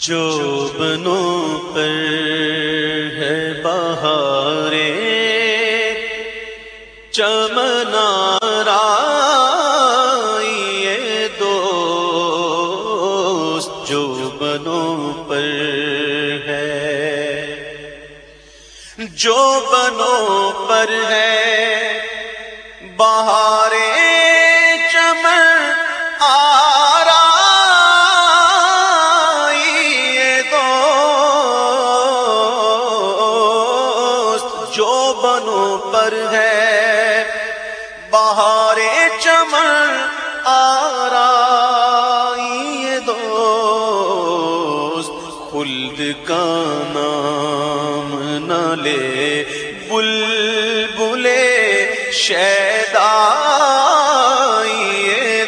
جو بنوں پر ہے بہارے چمنارا یہ دوست، جو بنوں پر ہے، جو بنوں پر ہے بہارے بنوں پر ہے۔ بہارے چمن آرا دوست۔ خلد کا نام نہ لے۔ بل بلے شیدا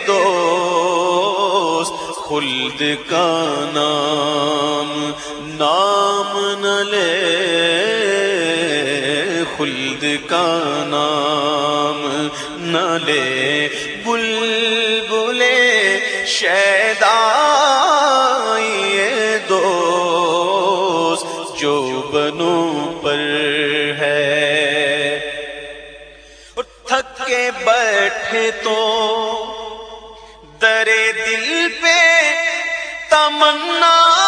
دوست۔ خلد کا نام نام نہ لے۔ خلد کا نام نہ لے بل بلے شیدا یہ دوست جو بنوں پر ہے۔ تھک کے بیٹھے تو درے دل پہ تمنا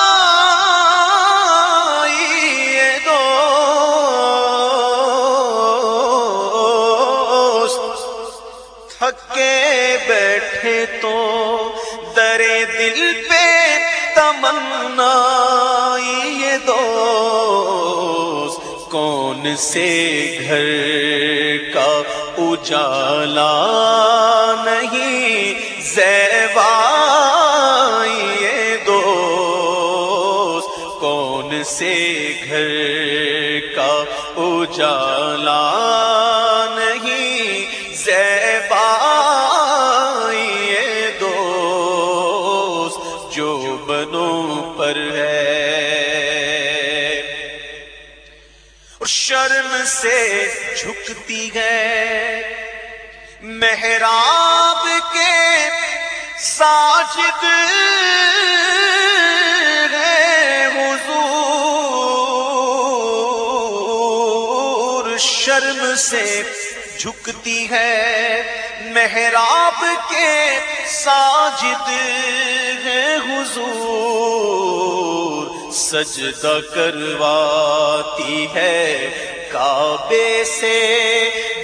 تھک بیٹھے تو درے دل پہ تمنا، یہ دوست کون سے گھر کا اجالا نہیں؟ زیبا، یہ دوست کون سے گھر کا اجالا نہیں؟ زیبا جو بنوں پر ہے۔ اور شرم سے جھکتی ہے۔ محراب کے ساجد ہے حضور۔ شرم سے جھکتی ہے، محراب کے ساجد ہے حضور۔ سجدہ کرواتی ہے کعبے سے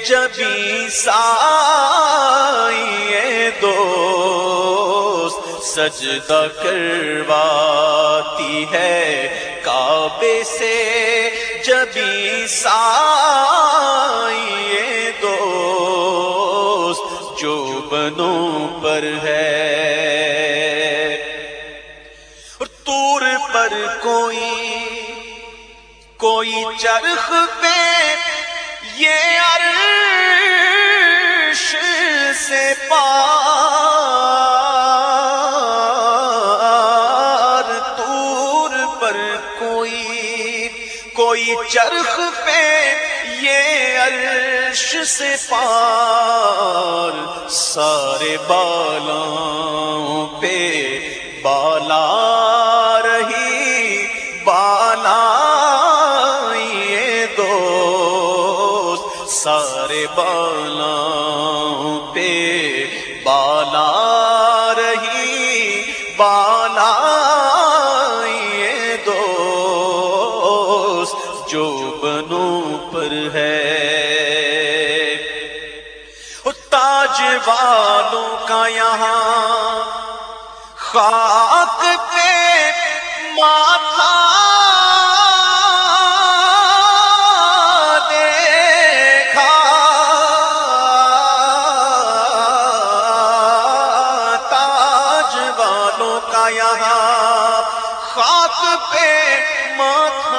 جبھی سائیے دوست۔ سجدہ کرواتی ہے کعبے سے جبھی سائیے بنوں پر ہے۔ اور تور پر کوئی کوئی چرخ پہ یہ عرش سے پار۔ تور پر کوئی کوئی چرخ پہ یہ عرش سے پار سارے بالاں پہ بالا رہی، بالا یہ دوست سارے بالا پہ بالا رہی، بالا جو بنوں پر ہے۔ تاج والوں کا یہاں خاک پہ ماتھا دیکھا۔ تاج والوں کا یہاں خاک پہ ماتھا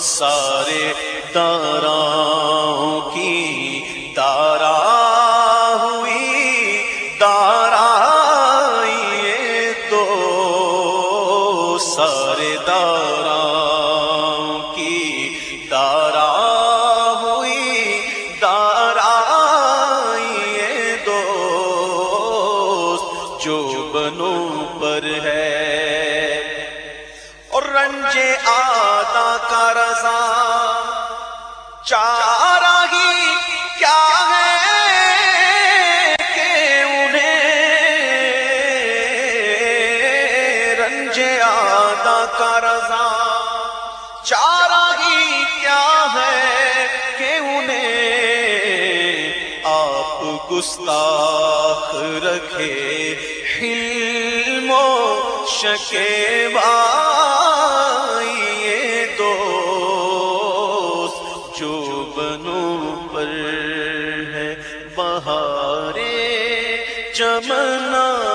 سارے داراں کی دارا ہوئی دارا یہ دو سارے داراں کی دارا ہوئی دارا یہ دو جو بنو پر ہے۔ اور رنجے کا رضا۔ چارا ہی کیا ہے کہ انہیں رنجے آدھا کا رضا۔ چارا ہی کیا ہے کہ انہیں آپ گستاخ رکھے، حلم و شکیبا چمنا